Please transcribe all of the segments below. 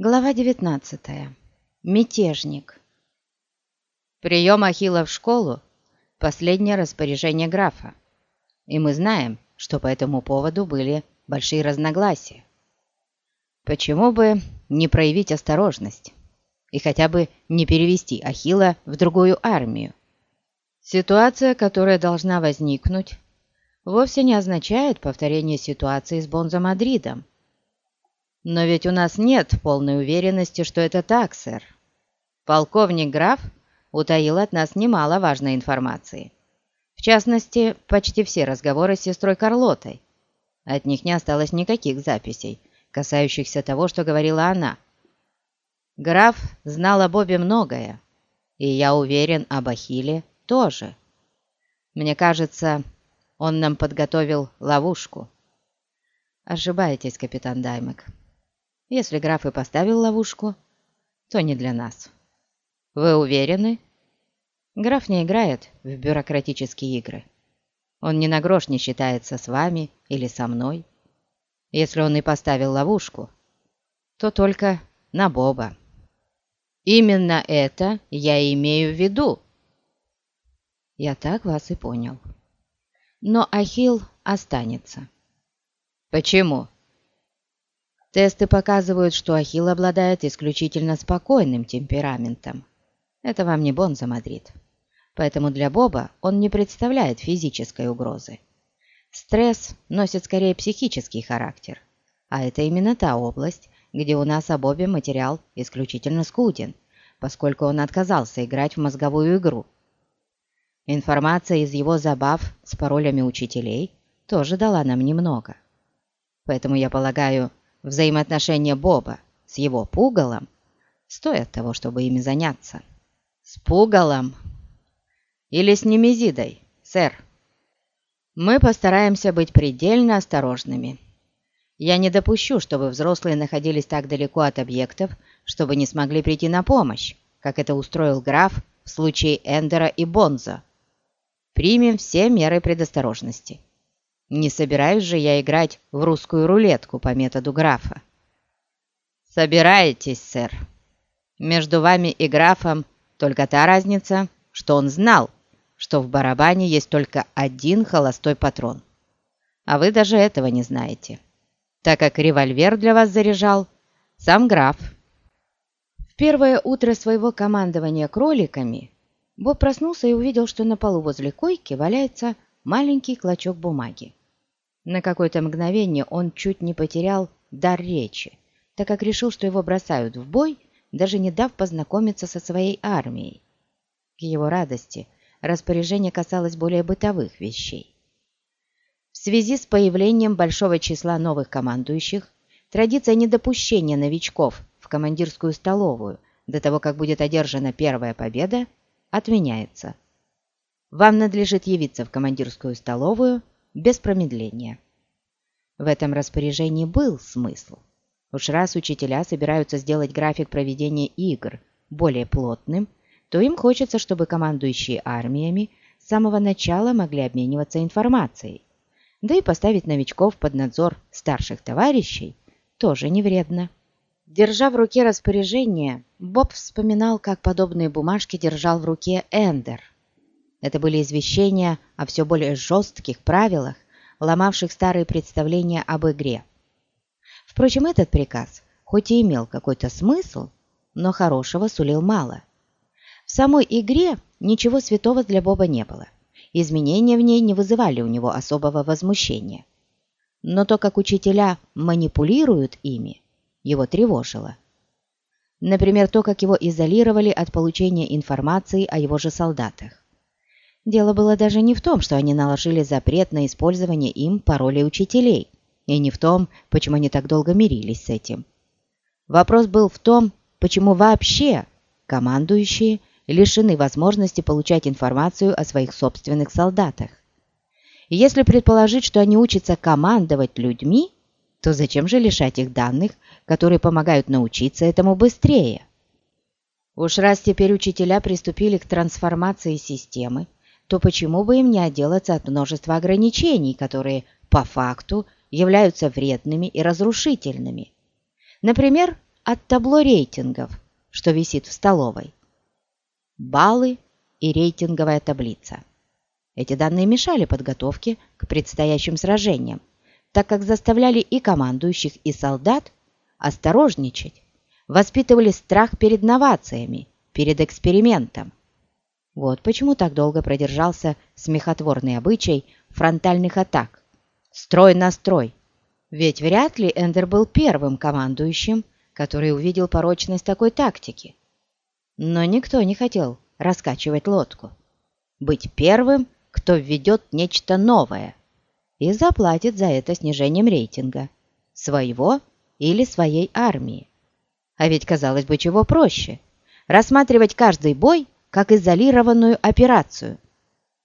Глава 19. Мятежник. Прием Ахилла в школу – последнее распоряжение графа. И мы знаем, что по этому поводу были большие разногласия. Почему бы не проявить осторожность и хотя бы не перевести Ахилла в другую армию? Ситуация, которая должна возникнуть, вовсе не означает повторение ситуации с Бонзо Мадридом – но ведь у нас нет полной уверенности, что это так, сэр. Полковник граф утаил от нас немало важной информации. В частности, почти все разговоры с сестрой Карлотой. От них не осталось никаких записей, касающихся того, что говорила она. Граф знал об Бобе многое, и я уверен, об Ахилле тоже. Мне кажется, он нам подготовил ловушку. Ошибаетесь, капитан Даймек. Если граф и поставил ловушку, то не для нас. Вы уверены? Граф не играет в бюрократические игры. Он ни на грош не считается с вами или со мной. Если он и поставил ловушку, то только на Боба. Именно это я имею в виду. Я так вас и понял. Но Ахилл останется. Почему? Тесты показывают, что Ахилл обладает исключительно спокойным темпераментом. Это вам не Бонза Мадрид. Поэтому для Боба он не представляет физической угрозы. Стресс носит скорее психический характер. А это именно та область, где у нас о Бобе материал исключительно скуден, поскольку он отказался играть в мозговую игру. Информация из его забав с паролями учителей тоже дала нам немного. Поэтому я полагаю, Взаимоотношения Боба с его пугалом стоят того, чтобы ими заняться. С пугалом или с немезидой, сэр? Мы постараемся быть предельно осторожными. Я не допущу, чтобы взрослые находились так далеко от объектов, чтобы не смогли прийти на помощь, как это устроил граф в случае Эндера и Бонза. Примем все меры предосторожности. Не собираюсь же я играть в русскую рулетку по методу графа. Собираетесь, сэр. Между вами и графом только та разница, что он знал, что в барабане есть только один холостой патрон. А вы даже этого не знаете, так как револьвер для вас заряжал сам граф. В первое утро своего командования кроликами Боб проснулся и увидел, что на полу возле койки валяется маленький клочок бумаги. На какое-то мгновение он чуть не потерял дар речи, так как решил, что его бросают в бой, даже не дав познакомиться со своей армией. К его радости распоряжение касалось более бытовых вещей. В связи с появлением большого числа новых командующих, традиция недопущения новичков в командирскую столовую до того, как будет одержана первая победа, отменяется. Вам надлежит явиться в командирскую столовую без промедления. В этом распоряжении был смысл. Уж раз учителя собираются сделать график проведения игр более плотным, то им хочется, чтобы командующие армиями с самого начала могли обмениваться информацией. Да и поставить новичков под надзор старших товарищей тоже не вредно. Держа в руке распоряжение, Боб вспоминал, как подобные бумажки держал в руке Эндер – это были извещения о все более жестких правилах, ломавших старые представления об игре. Впрочем, этот приказ, хоть и имел какой-то смысл, но хорошего сулил мало. В самой игре ничего святого для Боба не было. Изменения в ней не вызывали у него особого возмущения. Но то, как учителя манипулируют ими, его тревожило. Например, то, как его изолировали от получения информации о его же солдатах. Дело было даже не в том, что они наложили запрет на использование им паролей учителей, и не в том, почему они так долго мирились с этим. Вопрос был в том, почему вообще командующие лишены возможности получать информацию о своих собственных солдатах. Если предположить, что они учатся командовать людьми, то зачем же лишать их данных, которые помогают научиться этому быстрее? Уж раз теперь учителя приступили к трансформации системы, то почему бы им не отделаться от множества ограничений, которые по факту являются вредными и разрушительными? Например, от табло рейтингов, что висит в столовой. Баллы и рейтинговая таблица. Эти данные мешали подготовке к предстоящим сражениям, так как заставляли и командующих, и солдат осторожничать, воспитывали страх перед новациями, перед экспериментом. Вот почему так долго продержался смехотворный обычай фронтальных атак. Строй на строй. Ведь вряд ли Эндер был первым командующим, который увидел порочность такой тактики. Но никто не хотел раскачивать лодку. Быть первым, кто введет нечто новое и заплатит за это снижением рейтинга своего или своей армии. А ведь, казалось бы, чего проще – рассматривать каждый бой как изолированную операцию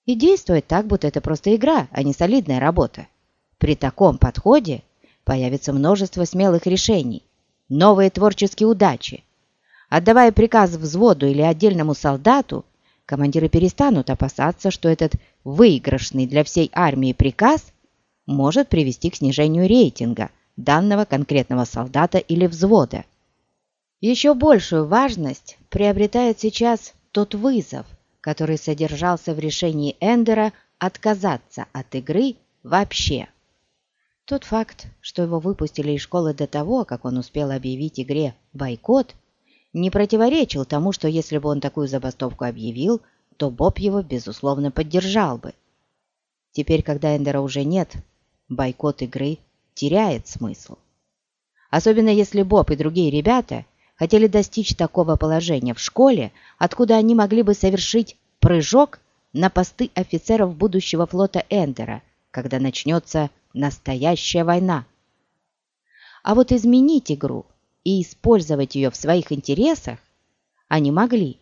и действовать так, будто это просто игра, а не солидная работа. При таком подходе появится множество смелых решений, новые творческие удачи. Отдавая приказ взводу или отдельному солдату, командиры перестанут опасаться, что этот выигрышный для всей армии приказ может привести к снижению рейтинга данного конкретного солдата или взвода. Еще большую важность приобретает сейчас тот вызов, который содержался в решении Эндера отказаться от игры вообще. Тот факт, что его выпустили из школы до того, как он успел объявить игре бойкот, не противоречил тому, что если бы он такую забастовку объявил, то Боб его, безусловно, поддержал бы. Теперь, когда Эндера уже нет, бойкот игры теряет смысл. Особенно если Боб и другие ребята хотели достичь такого положения в школе, откуда они могли бы совершить прыжок на посты офицеров будущего флота Эндера, когда начнется настоящая война. А вот изменить игру и использовать ее в своих интересах они могли.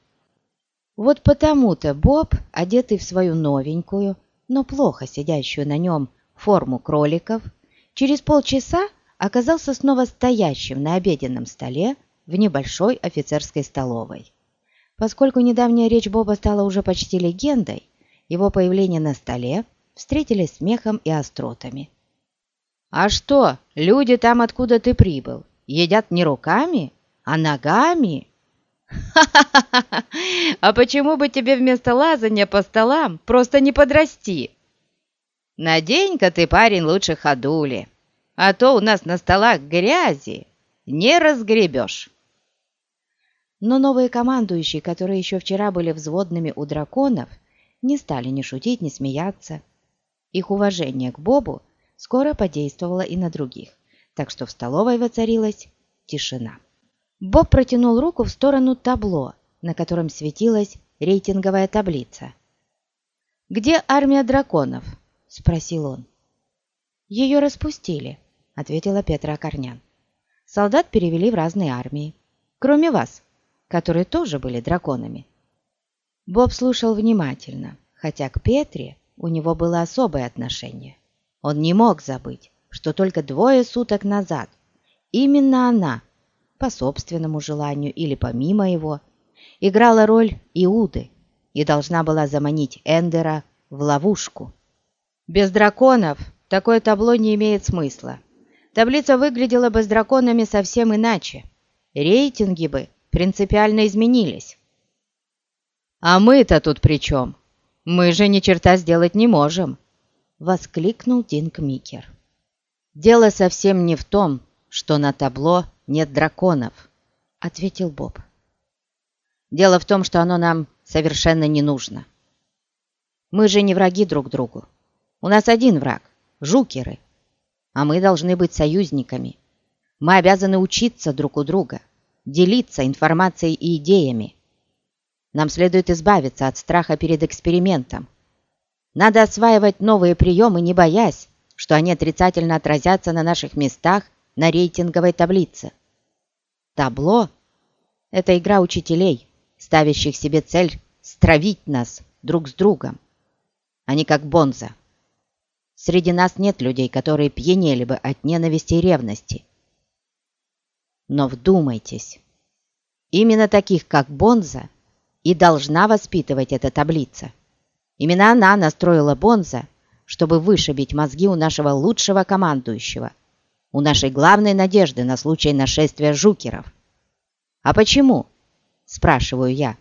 Вот потому-то Боб, одетый в свою новенькую, но плохо сидящую на нем форму кроликов, через полчаса оказался снова стоящим на обеденном столе в небольшой офицерской столовой. Поскольку недавняя речь Боба стала уже почти легендой, его появление на столе встретили смехом и остротами. «А что, люди там, откуда ты прибыл, едят не руками, а ногами?» «Ха-ха-ха! А почему бы тебе вместо лазания по столам просто не подрасти?» «Надень-ка ты, парень, лучше ходули, а то у нас на столах грязи, не разгребешь». Но новые командующие, которые еще вчера были взводными у драконов, не стали ни шутить, ни смеяться. Их уважение к Бобу скоро подействовало и на других, так что в столовой воцарилась тишина. Боб протянул руку в сторону табло, на котором светилась рейтинговая таблица. «Где армия драконов?» – спросил он. «Ее распустили», – ответила Петра Корнян. «Солдат перевели в разные армии, кроме вас, которые тоже были драконами». Боб слушал внимательно, хотя к Петре у него было особое отношение. Он не мог забыть, что только двое суток назад именно она, по собственному желанию или помимо его, играла роль Иуды и должна была заманить Эндера в ловушку. Без драконов такое табло не имеет смысла. Таблица выглядела бы с драконами совсем иначе. Рейтинги бы принципиально изменились. «А мы-то тут при чем? Мы же ни черта сделать не можем!» воскликнул Динк Микер. «Дело совсем не в том, что на табло нет драконов», — ответил Боб. «Дело в том, что оно нам совершенно не нужно. Мы же не враги друг другу. У нас один враг — жукеры, а мы должны быть союзниками. Мы обязаны учиться друг у друга, делиться информацией и идеями. Нам следует избавиться от страха перед экспериментом, надо осваивать новые приемы, не боясь, что они отрицательно отразятся на наших местах на рейтинговой таблице. Табло – это игра учителей, ставящих себе цель стравить нас друг с другом. Они как бонза. Среди нас нет людей, которые пьянели бы от ненависти и ревности. Но вдумайтесь, именно таких, как Бонза, и должна воспитывать эта таблица – Именно она настроила Бонза, чтобы вышибить мозги у нашего лучшего командующего, у нашей главной надежды на случай нашествия жукеров. «А почему?» – спрашиваю я.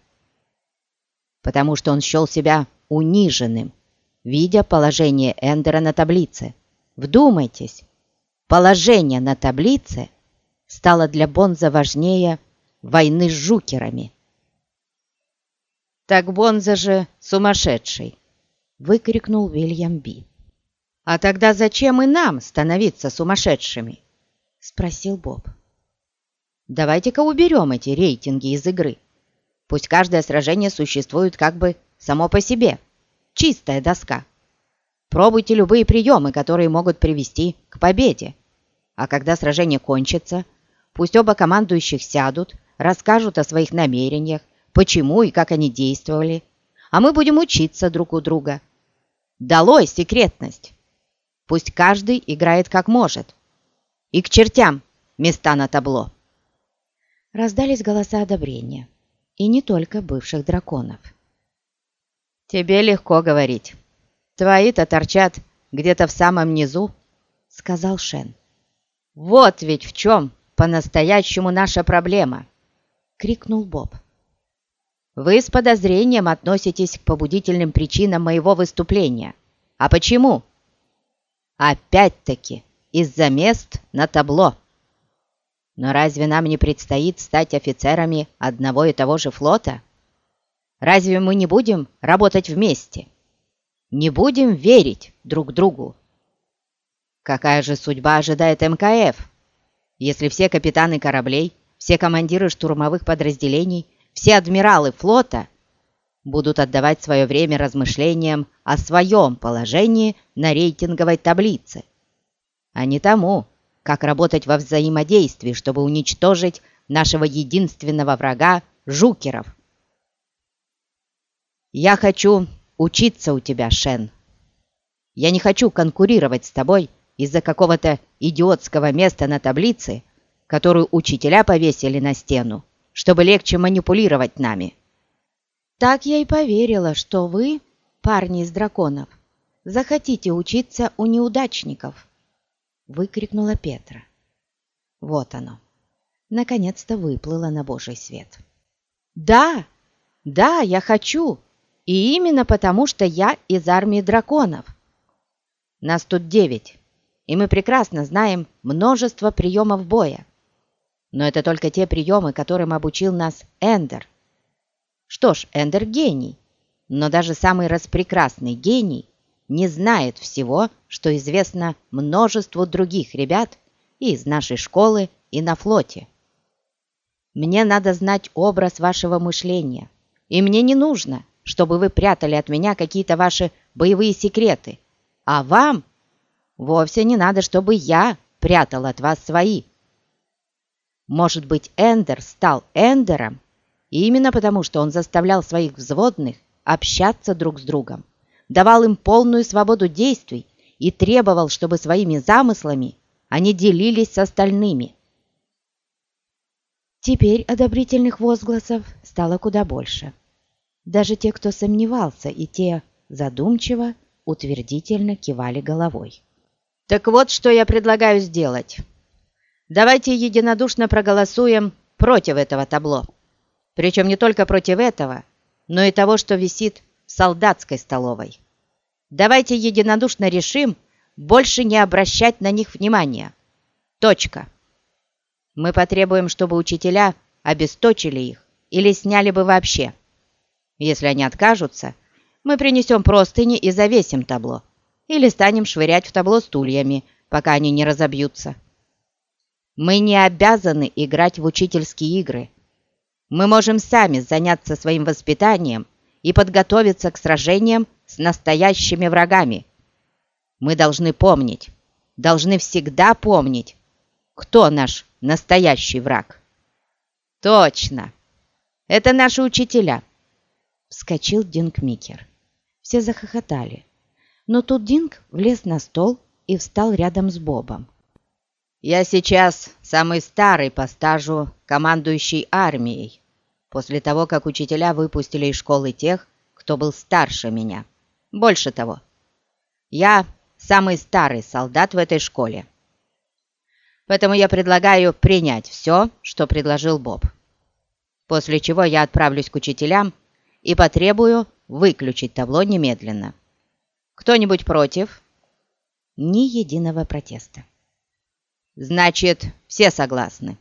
«Потому что он счел себя униженным, видя положение Эндера на таблице. Вдумайтесь, положение на таблице стало для Бонза важнее войны с жукерами». «Так Бонза же сумасшедший!» — выкрикнул Вильям Би. «А тогда зачем и нам становиться сумасшедшими?» — спросил Боб. «Давайте-ка уберем эти рейтинги из игры. Пусть каждое сражение существует как бы само по себе. Чистая доска. Пробуйте любые приемы, которые могут привести к победе. А когда сражение кончится, пусть оба командующих сядут, расскажут о своих намерениях, почему и как они действовали, а мы будем учиться друг у друга. Долой секретность! Пусть каждый играет как может. И к чертям места на табло!» Раздались голоса одобрения. И не только бывших драконов. «Тебе легко говорить. Твои-то торчат где-то в самом низу», — сказал Шен. «Вот ведь в чем по-настоящему наша проблема!» — крикнул Боб. «Вы с подозрением относитесь к побудительным причинам моего выступления. А почему?» «Опять-таки!» из-за мест на табло. Но разве нам не предстоит стать офицерами одного и того же флота? Разве мы не будем работать вместе? Не будем верить друг другу? Какая же судьба ожидает МКФ, если все капитаны кораблей, все командиры штурмовых подразделений, все адмиралы флота будут отдавать свое время размышлениям о своем положении на рейтинговой таблице? а не тому, как работать во взаимодействии, чтобы уничтожить нашего единственного врага – жукеров. Я хочу учиться у тебя, Шен. Я не хочу конкурировать с тобой из-за какого-то идиотского места на таблице, которую учителя повесили на стену, чтобы легче манипулировать нами. Так я и поверила, что вы, парни из драконов, захотите учиться у неудачников выкрикнула Петра. Вот оно. Наконец-то выплыло на божий свет. «Да! Да, я хочу! И именно потому, что я из армии драконов. Нас тут девять, и мы прекрасно знаем множество приемов боя. Но это только те приемы, которым обучил нас Эндер. Что ж, Эндер гений, но даже самый распрекрасный гений не знает всего, что известно множеству других ребят и из нашей школы, и на флоте. Мне надо знать образ вашего мышления, и мне не нужно, чтобы вы прятали от меня какие-то ваши боевые секреты, а вам вовсе не надо, чтобы я прятал от вас свои. Может быть, Эндер стал Эндером именно потому, что он заставлял своих взводных общаться друг с другом давал им полную свободу действий и требовал, чтобы своими замыслами они делились с остальными. Теперь одобрительных возгласов стало куда больше. Даже те, кто сомневался, и те задумчиво, утвердительно кивали головой. «Так вот, что я предлагаю сделать. Давайте единодушно проголосуем против этого табло. Причем не только против этого, но и того, что висит солдатской столовой. Давайте единодушно решим больше не обращать на них внимания. Точка. Мы потребуем, чтобы учителя обесточили их или сняли бы вообще. Если они откажутся, мы принесем простыни и завесим табло, или станем швырять в табло стульями, пока они не разобьются. Мы не обязаны играть в учительские игры. Мы можем сами заняться своим воспитанием и подготовиться к сражениям с настоящими врагами. Мы должны помнить, должны всегда помнить, кто наш настоящий враг. Точно! Это наши учителя. Вскочил Динг Микер. Все захохотали. Но тут Динг влез на стол и встал рядом с Бобом. «Я сейчас самый старый по стажу командующий армией после того, как учителя выпустили из школы тех, кто был старше меня. Больше того, я самый старый солдат в этой школе. Поэтому я предлагаю принять все, что предложил Боб. после чего я отправлюсь к учителям и потребую выключить табло немедленно. Кто-нибудь против?» Ни единого протеста. «Значит, все согласны.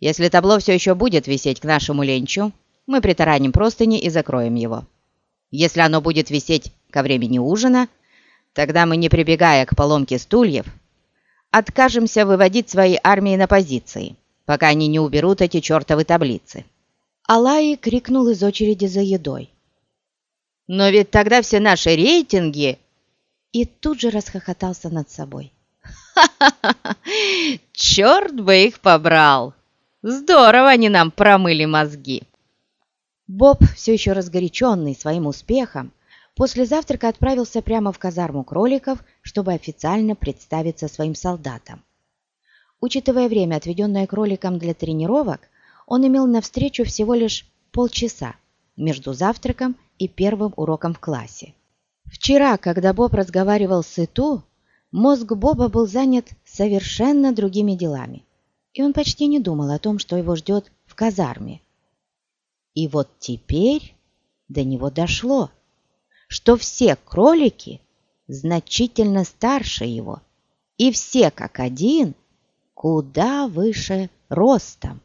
Если табло все еще будет висеть к нашему ленчу, мы притараним простыни и закроем его. Если оно будет висеть ко времени ужина, тогда мы, не прибегая к поломке стульев, откажемся выводить свои армии на позиции, пока они не уберут эти чертовы таблицы». Алай крикнул из очереди за едой. «Но ведь тогда все наши рейтинги...» И тут же расхохотался над собой. «Ха-ха-ха! Черт бы их побрал! Здорово они нам промыли мозги!» Боб, все еще разгоряченный своим успехом, после завтрака отправился прямо в казарму кроликов, чтобы официально представиться своим солдатам. Учитывая время, отведенное кроликам для тренировок, он имел навстречу всего лишь полчаса между завтраком и первым уроком в классе. Вчера, когда Боб разговаривал с Иту, мозг Боба был занят совершенно другими делами, и он почти не думал о том, что его ждет в казарме. И вот теперь до него дошло, что все кролики значительно старше его, и все как один куда выше ростом.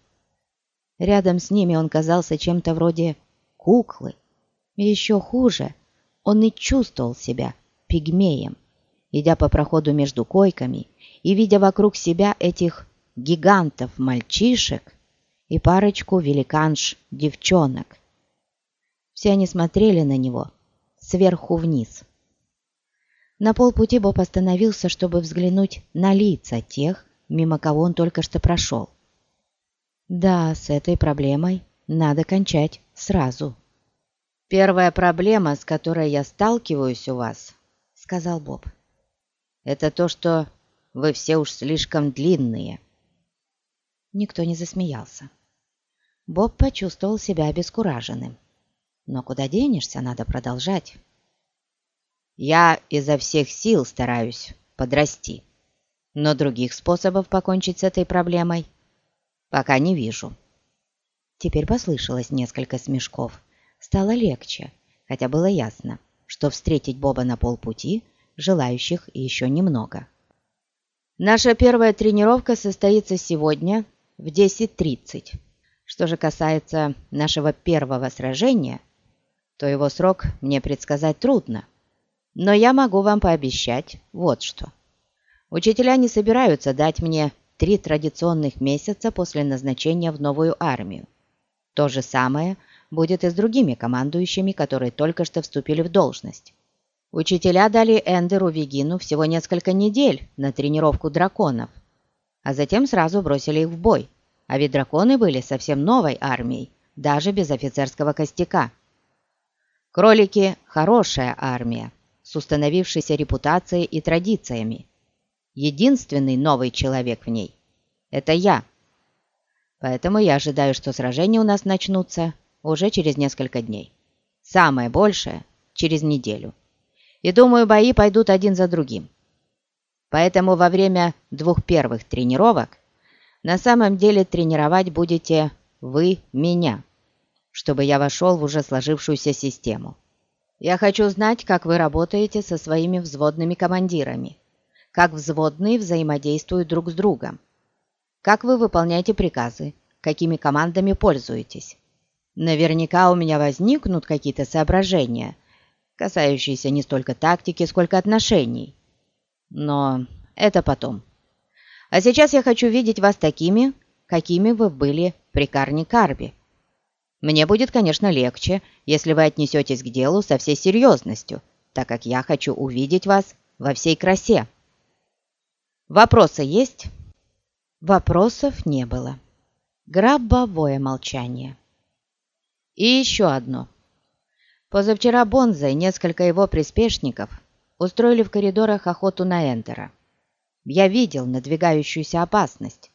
Рядом с ними он казался чем-то вроде куклы. И еще хуже, он и чувствовал себя пигмеем, идя по проходу между койками и видя вокруг себя этих гигантов-мальчишек и парочку великанш-девчонок. Все они смотрели на него сверху вниз. На полпути Боб остановился, чтобы взглянуть на лица тех, мимо кого он только что прошел. Да, с этой проблемой надо кончать сразу. «Первая проблема, с которой я сталкиваюсь у вас, — сказал Боб, — это то, что вы все уж слишком длинные». Никто не засмеялся. Боб почувствовал себя обескураженным. Но куда денешься, надо продолжать. «Я изо всех сил стараюсь подрасти, но других способов покончить с этой проблемой пока не вижу». Теперь послышалось несколько смешков. Стало легче, хотя было ясно, что встретить Боба на полпути желающих еще немного. Наша первая тренировка состоится сегодня в 10.30. Что же касается нашего первого сражения, то его срок мне предсказать трудно. Но я могу вам пообещать вот что. Учителя не собираются дать мне три традиционных месяца после назначения в новую армию. То же самое будет и с другими командующими, которые только что вступили в должность. Учителя дали Эндеру Вегину всего несколько недель на тренировку драконов, а затем сразу бросили их в бой, а ведь драконы были совсем новой армией, даже без офицерского костяка. Кролики – хорошая армия, с установившейся репутацией и традициями, Единственный новый человек в ней – это я. Поэтому я ожидаю, что сражения у нас начнутся уже через несколько дней. Самое большее – через неделю. И думаю, бои пойдут один за другим. Поэтому во время двух первых тренировок на самом деле тренировать будете вы меня, чтобы я вошел в уже сложившуюся систему. Я хочу знать, как вы работаете со своими взводными командирами как взводные взаимодействуют друг с другом, как вы выполняете приказы, какими командами пользуетесь. Наверняка у меня возникнут какие-то соображения, касающиеся не столько тактики, сколько отношений. Но это потом. А сейчас я хочу видеть вас такими, какими вы были при Карне Карби. Мне будет, конечно, легче, если вы отнесетесь к делу со всей серьезностью, так как я хочу увидеть вас во всей красе. Вопросы есть?» Вопросов не было. Гробовое молчание. И еще одно. Позавчера Бонза и несколько его приспешников устроили в коридорах охоту на Эндера. Я видел надвигающуюся опасность.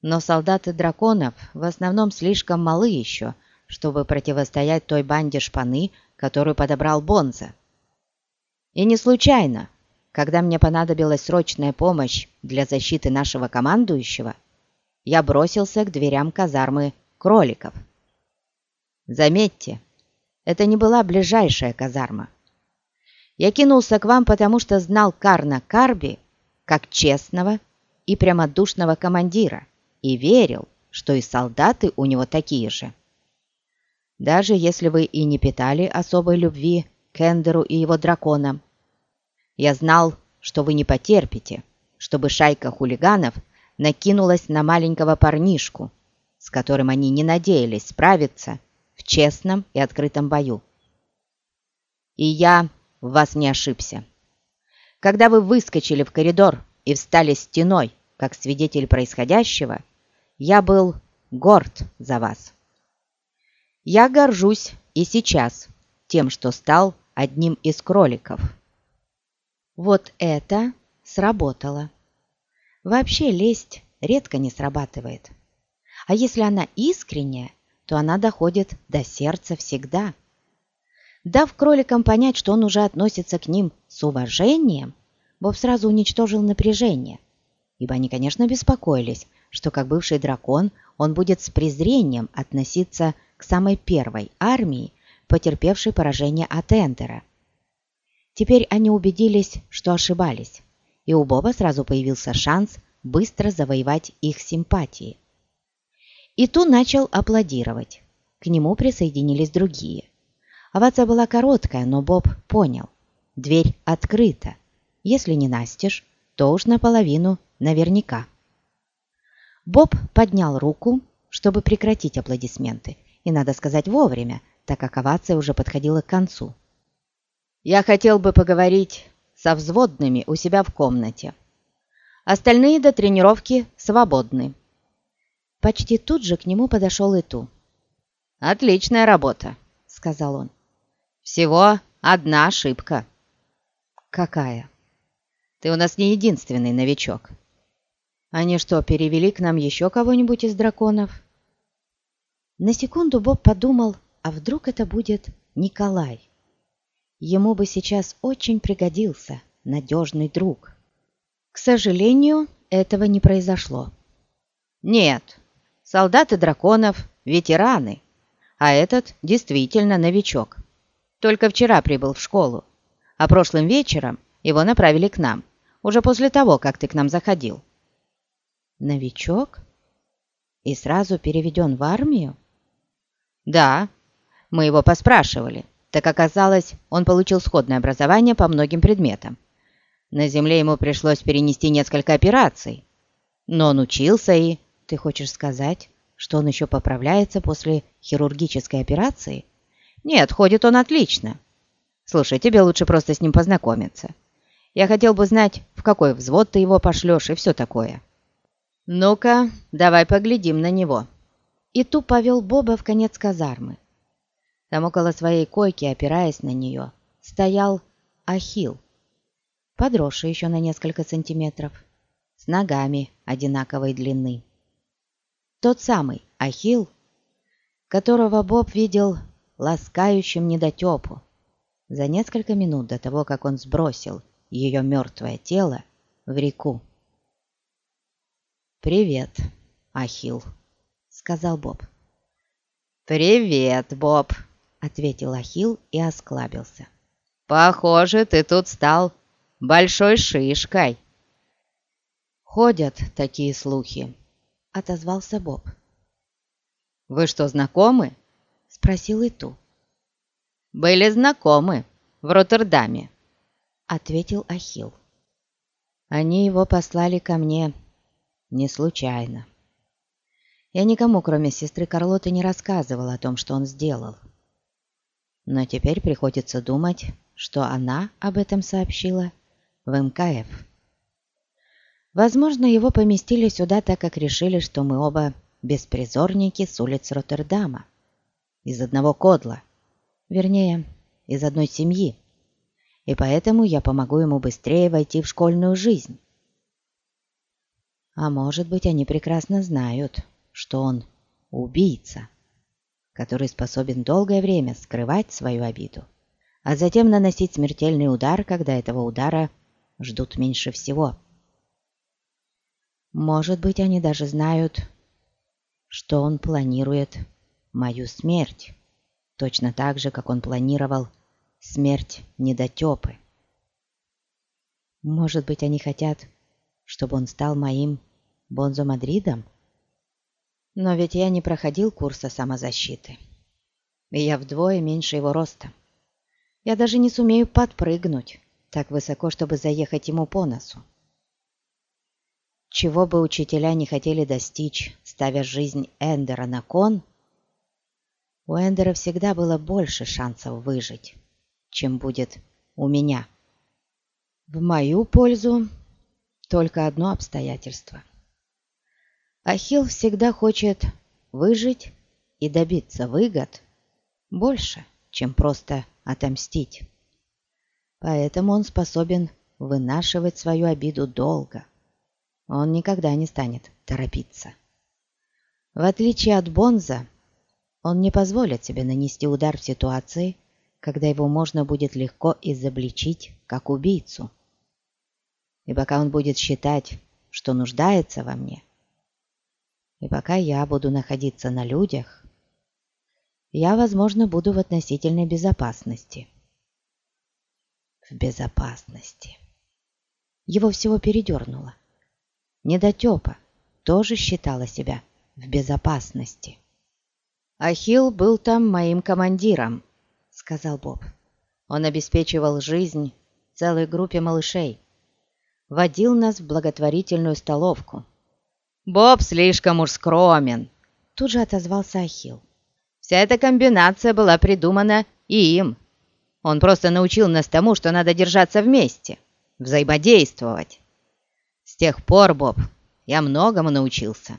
Но солдаты драконов в основном слишком малы еще, чтобы противостоять той банде шпаны, которую подобрал Бонза. И не случайно когда мне понадобилась срочная помощь для защиты нашего командующего, я бросился к дверям казармы кроликов. Заметьте, это не была ближайшая казарма. Я кинулся к вам, потому что знал Карна Карби как честного и прямодушного командира и верил, что и солдаты у него такие же. Даже если вы и не питали особой любви к Эндеру и его драконам, я знал, что вы не потерпите, чтобы шайка хулиганов накинулась на маленького парнишку, с которым они не надеялись справиться в честном и открытом бою. И я в вас не ошибся. Когда вы выскочили в коридор и встали стеной, как свидетель происходящего, я был горд за вас. Я горжусь и сейчас тем, что стал одним из кроликов. Вот это сработало. Вообще лесть редко не срабатывает. А если она искренняя, то она доходит до сердца всегда. Дав кроликам понять, что он уже относится к ним с уважением, Боб сразу уничтожил напряжение, ибо они, конечно, беспокоились, что как бывший дракон он будет с презрением относиться к самой первой армии, потерпевшей поражение от Эндера. Теперь они убедились, что ошибались, и у Боба сразу появился шанс быстро завоевать их симпатии. И Ту начал аплодировать. К нему присоединились другие. Овация была короткая, но Боб понял. Дверь открыта. Если не настежь, то уж наполовину наверняка. Боб поднял руку, чтобы прекратить аплодисменты, и, надо сказать, вовремя, так как овация уже подходила к концу. «Я хотел бы поговорить со взводными у себя в комнате. Остальные до тренировки свободны». Почти тут же к нему подошел Иту. «Отличная работа», — сказал он. «Всего одна ошибка». «Какая?» «Ты у нас не единственный новичок. Они что, перевели к нам еще кого-нибудь из драконов?» На секунду Боб подумал, а вдруг это будет Николай? Ему бы сейчас очень пригодился надежный друг. К сожалению, этого не произошло. Нет, солдаты драконов – ветераны, а этот действительно новичок. Только вчера прибыл в школу, а прошлым вечером его направили к нам, уже после того, как ты к нам заходил. Новичок? И сразу переведен в армию? Да, мы его поспрашивали, так оказалось, он получил сходное образование по многим предметам. На земле ему пришлось перенести несколько операций, но он учился и... Ты хочешь сказать, что он еще поправляется после хирургической операции? Нет, ходит он отлично. Слушай, тебе лучше просто с ним познакомиться. Я хотел бы знать, в какой взвод ты его пошлешь и все такое. «Ну-ка, давай поглядим на него». И Ту повел Боба в конец казармы. Там около своей койки, опираясь на нее, стоял Ахил, подросший еще на несколько сантиметров, с ногами одинаковой длины. Тот самый Ахил, которого Боб видел ласкающим недотепу за несколько минут до того, как он сбросил ее мертвое тело в реку. «Привет, Ахилл», — сказал Боб. «Привет, Боб», — ответил Ахилл и осклабился. «Похоже, ты тут стал большой шишкой». «Ходят такие слухи», — отозвался Боб. «Вы что, знакомы?» — спросил Иту. «Были знакомы в Роттердаме», — ответил Ахилл. «Они его послали ко мне не случайно. Я никому, кроме сестры Карлоты, не рассказывал о том, что он сделал. Но теперь приходится думать, что она об этом сообщила в МКФ. Возможно, его поместили сюда, так как решили, что мы оба беспризорники с улиц Роттердама. Из одного кодла. Вернее, из одной семьи. И поэтому я помогу ему быстрее войти в школьную жизнь. А может быть, они прекрасно знают, что он убийца, который способен долгое время скрывать свою обиду, а затем наносить смертельный удар, когда этого удара ждут меньше всего. Может быть, они даже знают, что он планирует мою смерть, точно так же, как он планировал смерть недотепы. Может быть, они хотят, чтобы он стал моим Бонзо Мадридом? Но ведь я не проходил курса самозащиты, и я вдвое меньше его роста. Я даже не сумею подпрыгнуть так высоко, чтобы заехать ему по носу. Чего бы учителя не хотели достичь, ставя жизнь Эндера на кон, у Эндера всегда было больше шансов выжить, чем будет у меня. В мою пользу только одно обстоятельство. Ахилл всегда хочет выжить и добиться выгод больше, чем просто отомстить. Поэтому он способен вынашивать свою обиду долго. Он никогда не станет торопиться. В отличие от Бонза, он не позволит себе нанести удар в ситуации, когда его можно будет легко изобличить как убийцу. И пока он будет считать, что нуждается во мне, и пока я буду находиться на людях, я, возможно, буду в относительной безопасности. В безопасности. Его всего передернуло. Недотепа тоже считала себя в безопасности. «Ахилл был там моим командиром», — сказал Боб. «Он обеспечивал жизнь целой группе малышей. Водил нас в благотворительную столовку». «Боб слишком уж скромен», — тут же отозвался Ахилл. «Вся эта комбинация была придумана и им. Он просто научил нас тому, что надо держаться вместе, взаимодействовать. С тех пор, Боб, я многому научился.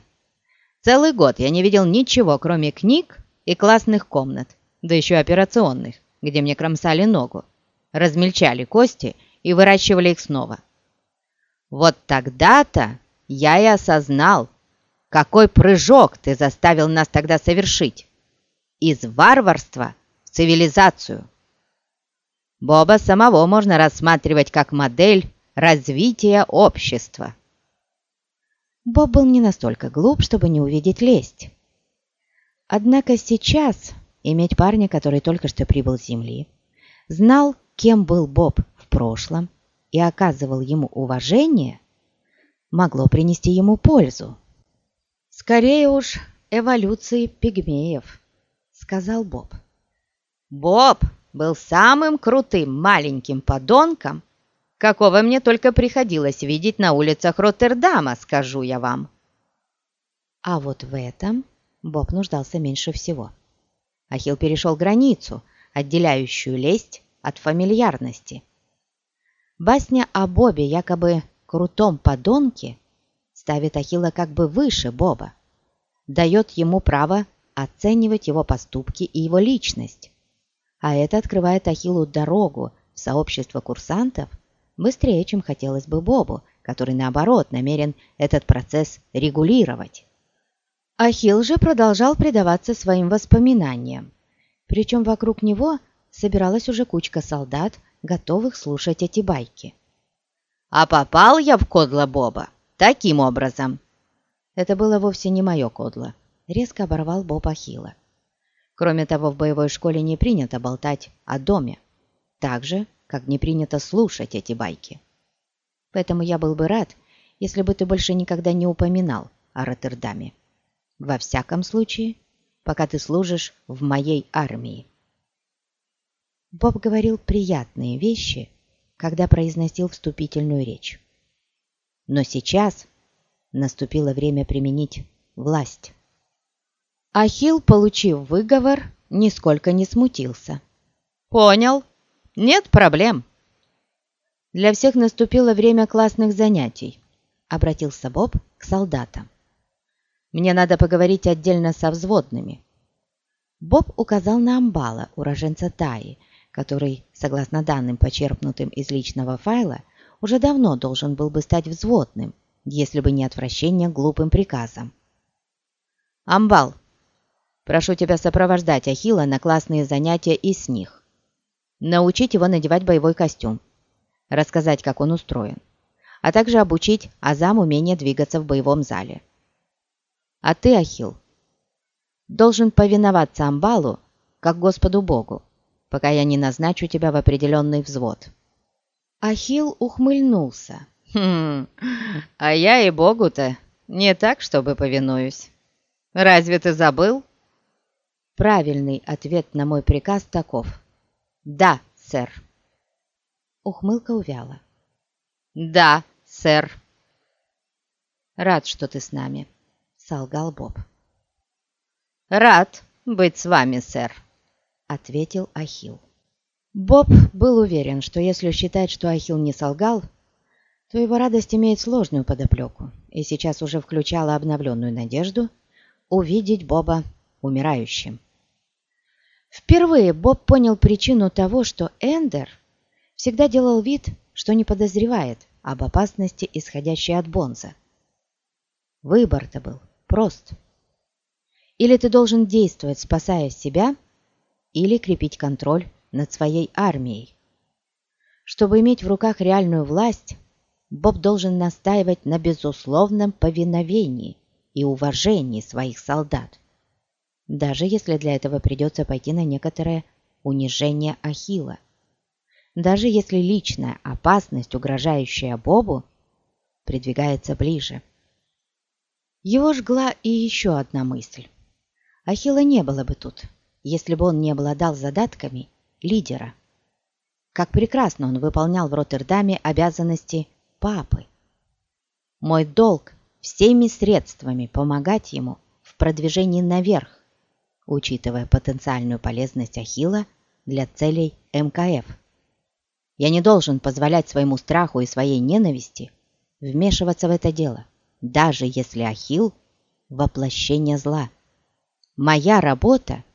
Целый год я не видел ничего, кроме книг и классных комнат, да еще операционных, где мне кромсали ногу, размельчали кости и выращивали их снова. Вот тогда-то я и осознал, какой прыжок ты заставил нас тогда совершить. Из варварства в цивилизацию. Боба самого можно рассматривать как модель развития общества. Боб был не настолько глуп, чтобы не увидеть лесть. Однако сейчас иметь парня, который только что прибыл с Земли, знал, кем был Боб в прошлом и оказывал ему уважение, могло принести ему пользу. «Скорее уж эволюции пигмеев», — сказал Боб. «Боб был самым крутым маленьким подонком, какого мне только приходилось видеть на улицах Роттердама, скажу я вам». А вот в этом Боб нуждался меньше всего. Ахилл перешел границу, отделяющую лесть от фамильярности. Басня о Бобе якобы крутом подонке ставит Ахилла как бы выше Боба, дает ему право оценивать его поступки и его личность. А это открывает Ахиллу дорогу в сообщество курсантов быстрее, чем хотелось бы Бобу, который, наоборот, намерен этот процесс регулировать. Ахилл же продолжал предаваться своим воспоминаниям, причем вокруг него собиралась уже кучка солдат, готовых слушать эти байки. А попал я в кодло Боба таким образом. Это было вовсе не мое кодло. Резко оборвал Боб Ахилла. Кроме того, в боевой школе не принято болтать о доме. Так же, как не принято слушать эти байки. Поэтому я был бы рад, если бы ты больше никогда не упоминал о Роттердаме. Во всяком случае, пока ты служишь в моей армии. Боб говорил приятные вещи, когда произносил вступительную речь. Но сейчас наступило время применить власть. Ахилл, получив выговор, нисколько не смутился. «Понял. Нет проблем». «Для всех наступило время классных занятий», — обратился Боб к солдатам. «Мне надо поговорить отдельно со взводными». Боб указал на Амбала, уроженца Таи, который, согласно данным, почерпнутым из личного файла, уже давно должен был бы стать взводным, если бы не отвращение глупым приказом. «Амбал, прошу тебя сопровождать Ахилла на классные занятия и с них. Научить его надевать боевой костюм, рассказать, как он устроен, а также обучить азам умение двигаться в боевом зале. А ты, Ахилл, должен повиноваться Амбалу, как Господу Богу, пока я не назначу тебя в определенный взвод». Ахил ухмыльнулся. «Хм, а я и Богу-то не так, чтобы повинуюсь. Разве ты забыл?» Правильный ответ на мой приказ таков. «Да, сэр». Ухмылка увяла. «Да, сэр». «Рад, что ты с нами», — солгал Боб. «Рад быть с вами, сэр», — ответил Ахил. Боб был уверен, что если считать, что Ахил не солгал, то его радость имеет сложную подоплеку, и сейчас уже включала обновленную надежду увидеть Боба умирающим. Впервые Боб понял причину того, что Эндер всегда делал вид, что не подозревает об опасности, исходящей от Бонза. Выбор-то был прост. Или ты должен действовать, спасая себя, или крепить контроль над своей армией. Чтобы иметь в руках реальную власть, Боб должен настаивать на безусловном повиновении и уважении своих солдат даже если для этого придется пойти на некоторое унижение Ахила. Даже если личная опасность, угрожающая Бобу, придвигается ближе. Его жгла и еще одна мысль. Ахила не было бы тут, если бы он не обладал задатками лидера. Как прекрасно он выполнял в Роттердаме обязанности папы. Мой долг всеми средствами помогать ему в продвижении наверх, учитывая потенциальную полезность Ахилла для целей МКФ. Я не должен позволять своему страху и своей ненависти вмешиваться в это дело, даже если Ахилл – воплощение зла. Моя работа –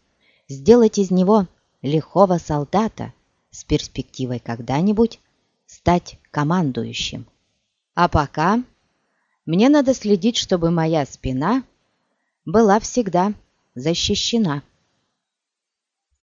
сделать из него лихого солдата с перспективой когда-нибудь стать командующим. А пока мне надо следить, чтобы моя спина была всегда защищена.